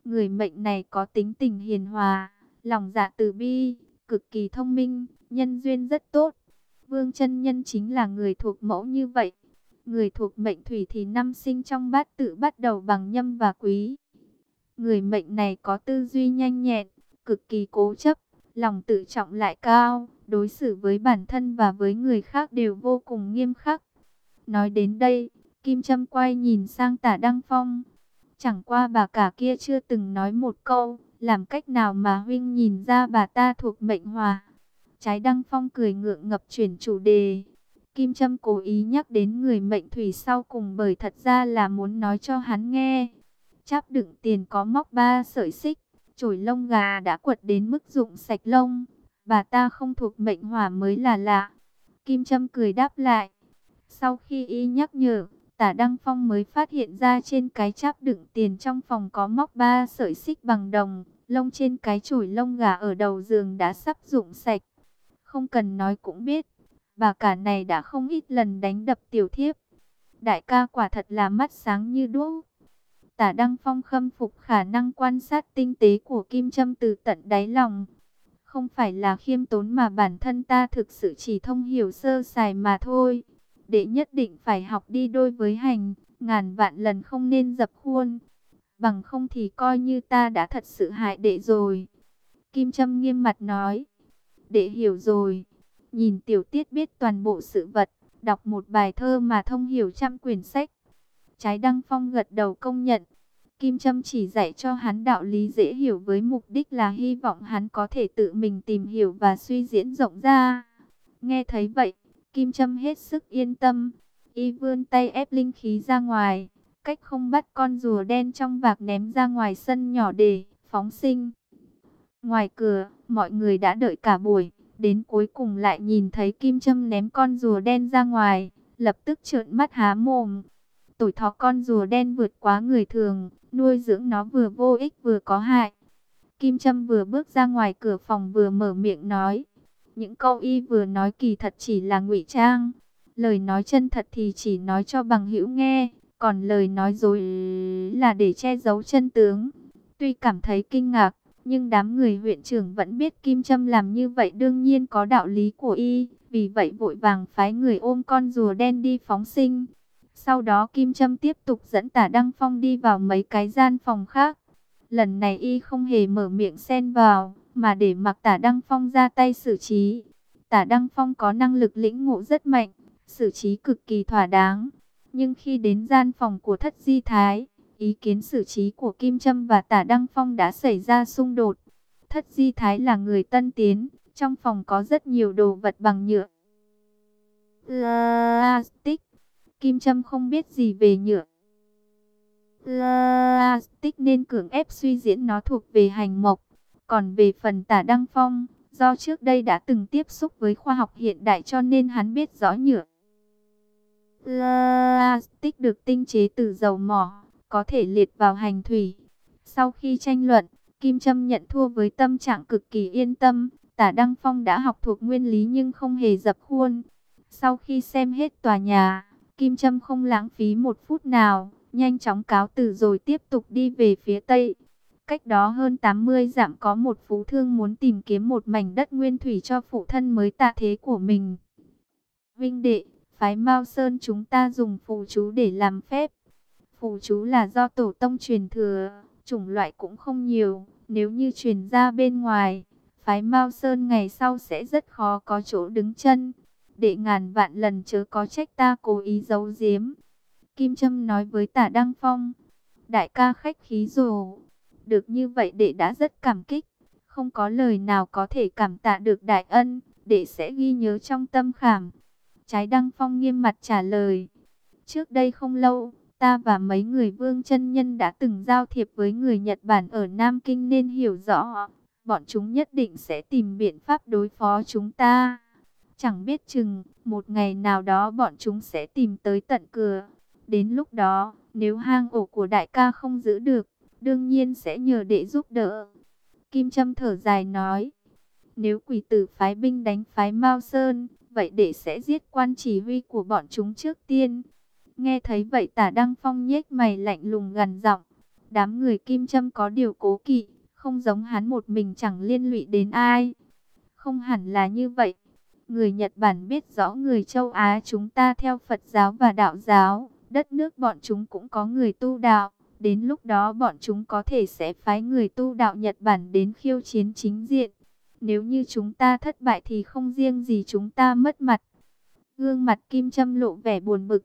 Người mệnh này có tính tình hiền hòa, lòng dạ từ bi, cực kỳ thông minh, nhân duyên rất tốt. Vương chân Nhân chính là người thuộc mẫu như vậy. Người thuộc mệnh thủy thì năm sinh trong bát tự bắt đầu bằng nhâm và quý. Người mệnh này có tư duy nhanh nhẹn, cực kỳ cố chấp, lòng tự trọng lại cao, đối xử với bản thân và với người khác đều vô cùng nghiêm khắc. Nói đến đây, Kim Trâm quay nhìn sang tả Đăng Phong. Chẳng qua bà cả kia chưa từng nói một câu, làm cách nào mà huynh nhìn ra bà ta thuộc mệnh hòa. Trái Đăng Phong cười ngượng ngập chuyển chủ đề. Kim Trâm cố ý nhắc đến người mệnh thủy sau cùng bởi thật ra là muốn nói cho hắn nghe. Cháp đựng tiền có móc ba sợi xích, chổi lông gà đã quật đến mức dụng sạch lông. Bà ta không thuộc mệnh hỏa mới là lạ. Kim Trâm cười đáp lại. Sau khi y nhắc nhở, tả Đăng Phong mới phát hiện ra trên cái cháp đựng tiền trong phòng có móc ba sợi xích bằng đồng. Lông trên cái chổi lông gà ở đầu giường đã sắp dụng sạch. Không cần nói cũng biết, bà cả này đã không ít lần đánh đập tiểu thiếp. Đại ca quả thật là mắt sáng như đuốc. Tả Đăng Phong khâm phục khả năng quan sát tinh tế của Kim Trâm từ tận đáy lòng. Không phải là khiêm tốn mà bản thân ta thực sự chỉ thông hiểu sơ sài mà thôi. Đệ nhất định phải học đi đôi với hành, ngàn vạn lần không nên dập khuôn. Bằng không thì coi như ta đã thật sự hại đệ rồi. Kim Trâm nghiêm mặt nói. Đệ hiểu rồi. Nhìn tiểu tiết biết toàn bộ sự vật. Đọc một bài thơ mà thông hiểu trăm quyển sách. Trái Đăng Phong gật đầu công nhận. Kim Trâm chỉ dạy cho hắn đạo lý dễ hiểu với mục đích là hy vọng hắn có thể tự mình tìm hiểu và suy diễn rộng ra. Nghe thấy vậy, Kim Trâm hết sức yên tâm. Y vươn tay ép linh khí ra ngoài cách không bắt con rùa đen trong vạc ném ra ngoài sân nhỏ để phóng sinh. Ngoài cửa, mọi người đã đợi cả buổi, đến cuối cùng lại nhìn thấy Kim Trâm ném con rùa đen ra ngoài, lập tức trợn mắt há mồm. Tuổi thọ con rùa đen vượt quá người thường, nuôi dưỡng nó vừa vô ích vừa có hại. Kim Trâm vừa bước ra ngoài cửa phòng vừa mở miệng nói. Những câu y vừa nói kỳ thật chỉ là ngụy trang. Lời nói chân thật thì chỉ nói cho bằng hữu nghe, còn lời nói dối là để che giấu chân tướng. Tuy cảm thấy kinh ngạc, nhưng đám người huyện trưởng vẫn biết Kim Trâm làm như vậy đương nhiên có đạo lý của y, vì vậy vội vàng phái người ôm con rùa đen đi phóng sinh. Sau đó Kim Trâm tiếp tục dẫn tả Đăng Phong đi vào mấy cái gian phòng khác. Lần này y không hề mở miệng xen vào, mà để mặc tả Đăng Phong ra tay xử trí. Tả Đăng Phong có năng lực lĩnh ngộ rất mạnh, xử trí cực kỳ thỏa đáng. Nhưng khi đến gian phòng của thất di thái, ý kiến xử trí của Kim Trâm và tả Đăng Phong đã xảy ra xung đột. Thất di thái là người tân tiến, trong phòng có rất nhiều đồ vật bằng nhựa. Plastic. Kim Trâm không biết gì về nhựa. Plastic nên cưỡng ép suy diễn nó thuộc về hành mộc. Còn về phần tả Đăng Phong, do trước đây đã từng tiếp xúc với khoa học hiện đại cho nên hắn biết rõ nhựa. Plastic được tinh chế từ dầu mỏ, có thể liệt vào hành thủy. Sau khi tranh luận, Kim Trâm nhận thua với tâm trạng cực kỳ yên tâm. Tả Đăng Phong đã học thuộc nguyên lý nhưng không hề dập khuôn. Sau khi xem hết tòa nhà, Kim Trâm không lãng phí một phút nào, nhanh chóng cáo từ rồi tiếp tục đi về phía Tây. Cách đó hơn 80 dặm có một phú thương muốn tìm kiếm một mảnh đất nguyên thủy cho phụ thân mới tạ thế của mình. Vinh đệ, phái Mao Sơn chúng ta dùng phù chú để làm phép. Phù chú là do tổ tông truyền thừa, chủng loại cũng không nhiều, nếu như truyền ra bên ngoài, phái Mao Sơn ngày sau sẽ rất khó có chỗ đứng chân. Đệ ngàn vạn lần chớ có trách ta cố ý giấu giếm. Kim Trâm nói với tả Đăng Phong, đại ca khách khí rồ. Được như vậy đệ đã rất cảm kích, không có lời nào có thể cảm tạ được đại ân, đệ sẽ ghi nhớ trong tâm khảm. Trái Đăng Phong nghiêm mặt trả lời, trước đây không lâu, ta và mấy người vương chân nhân đã từng giao thiệp với người Nhật Bản ở Nam Kinh nên hiểu rõ, bọn chúng nhất định sẽ tìm biện pháp đối phó chúng ta. Chẳng biết chừng, một ngày nào đó bọn chúng sẽ tìm tới tận cửa. Đến lúc đó, nếu hang ổ của đại ca không giữ được, đương nhiên sẽ nhờ đệ giúp đỡ. Kim Trâm thở dài nói, nếu quỷ tử phái binh đánh phái Mao Sơn, vậy để sẽ giết quan chỉ huy của bọn chúng trước tiên. Nghe thấy vậy tả Đăng Phong nhếch mày lạnh lùng gần giọng. Đám người Kim châm có điều cố kỵ, không giống hắn một mình chẳng liên lụy đến ai. Không hẳn là như vậy. Người Nhật Bản biết rõ người châu Á chúng ta theo Phật giáo và đạo giáo, đất nước bọn chúng cũng có người tu đạo. Đến lúc đó bọn chúng có thể sẽ phái người tu đạo Nhật Bản đến khiêu chiến chính diện. Nếu như chúng ta thất bại thì không riêng gì chúng ta mất mặt. Gương mặt Kim Trâm lộ vẻ buồn bực.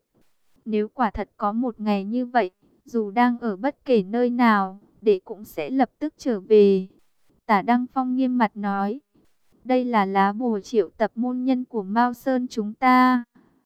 Nếu quả thật có một ngày như vậy, dù đang ở bất kể nơi nào, đệ cũng sẽ lập tức trở về. Tả Đăng Phong nghiêm mặt nói. Đây là lá bùa triệu tập môn nhân của Mao Sơn chúng ta.